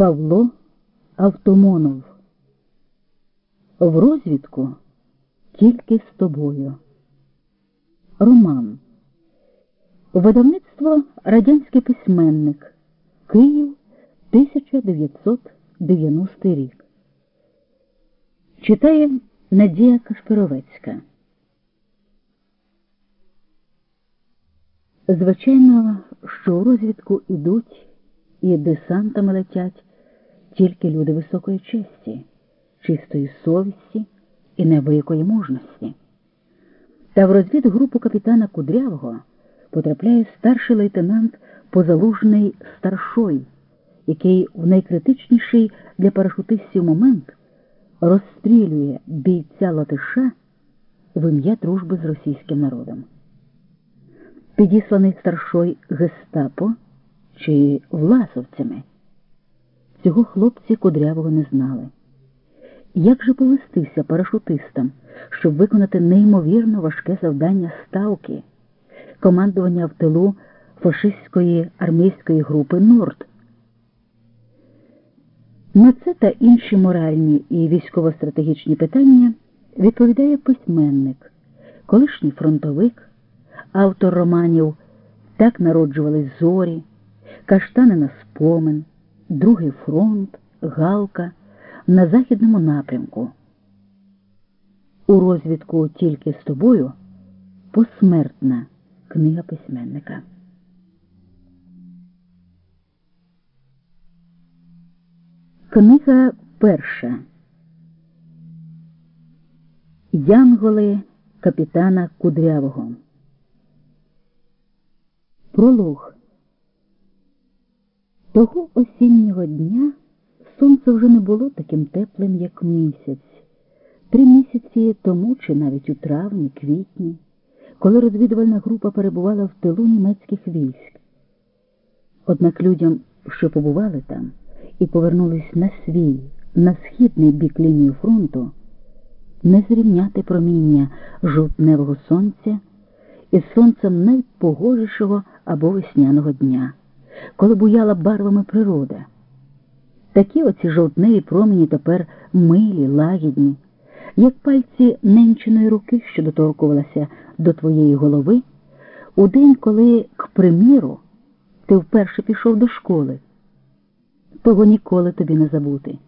Павло Автомонов. В розвідку тільки з тобою. Роман. Видавництво Радянський письменник. Київ 1990 рік. Читає Надія Кашпировецька. Звичайно, що у розвідку ідуть і десантами летять тільки люди високої честі, чистої совісті і неабиякої мужності. Та в розвідгрупу капітана Кудрявого потрапляє старший лейтенант позалужний старшой, який в найкритичніший для парашутистів момент розстрілює бійця латиша в ім'я дружби з російським народом. Підісланий старшой гестапо чи власовцями. Цього хлопці кудрявого не знали. Як же повестися парашутистам, щоб виконати неймовірно важке завдання ставки, командування в тилу фашистської армійської групи Норд? На це та інші моральні і військово-стратегічні питання відповідає письменник, колишній фронтовик, автор романів Так народжувались зорі, Каштани на спомин, Другий фронт, Галка на західному напрямку. У розвідку тільки з тобою посмертна книга письменника. Книга перша. Янголи капітана Кудрявого. Пролог. Того осіннього дня сонце вже не було таким теплим, як місяць. Три місяці тому, чи навіть у травні, квітні, коли розвідувальна група перебувала в тилу німецьких військ. Однак людям, що побували там і повернулись на свій, на східний бік лінії фронту, не зрівняти проміння жовтневого сонця із сонцем найпогожішого або весняного дня, коли буяла барвами природа. Такі оці жовтневі промені тепер милі, лагідні, як пальці ненченої руки, що доторкувалася до твоєї голови, у день, коли, к приміру, ти вперше пішов до школи. Того ніколи тобі не забути.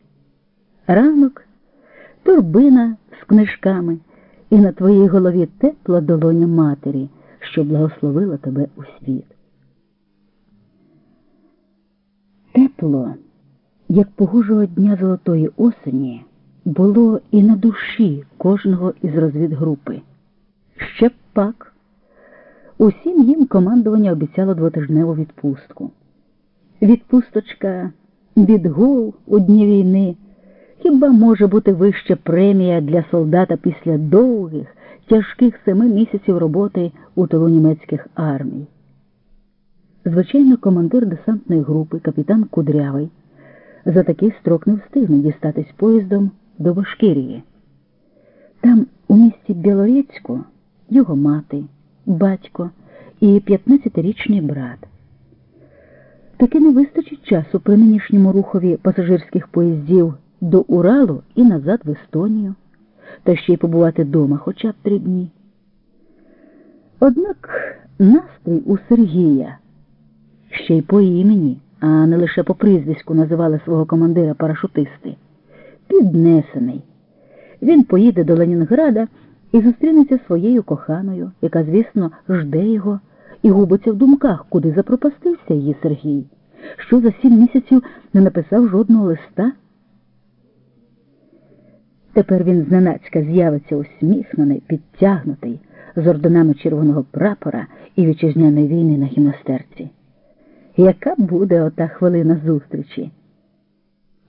Ранок, турбина з книжками, і на твоїй голові тепла долоня матері, що благословила тебе у світ. Тепло, як погожого дня золотої осені, було і на душі кожного із розвідгрупи. Ще б пак. Усім їм командування обіцяло двотижневу відпустку. Відпусточка від гол у дні війни. Хіба може бути вища премія для солдата після довгих, тяжких семи місяців роботи у тилу німецьких армій? Звичайно, командир десантної групи, капітан Кудрявий, за такий строк не встигне дістатись поїздом до Башкирії. Там, у місті Білорецьку, його мати, батько і 15-річний брат. Таки не вистачить часу при нинішньому рухові пасажирських поїздів до Уралу і назад в Естонію, та ще й побувати дома хоча б три дні. Однак настрій у Сергія ще й по імені, а не лише по прізвиську називали свого командира парашутисти, піднесений. Він поїде до Ленінграда і зустрінеться своєю коханою, яка, звісно, жде його і губиться в думках, куди запропастився її Сергій, що за сім місяців не написав жодного листа. Тепер він зненацька з'явиться усміхнений, підтягнутий, з орденами червоного прапора і вітчизняної війни на гімнастерці. Яка буде ота хвилина зустрічі?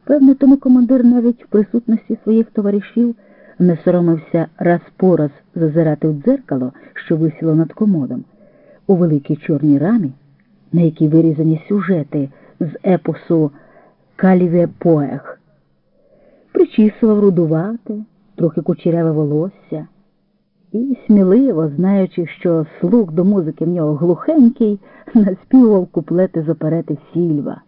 Певне, тому командир навіть в присутності своїх товаришів не соромився раз по раз зазирати в дзеркало, що висіло над комодом, у великій чорній рамі, на якій вирізані сюжети з епосу Каліве Поех. Причісував рудувате, трохи кучеряве волосся і сміливо, знаючи, що слух до музики в нього глухенький, наспівував куплети з оперети Сільва.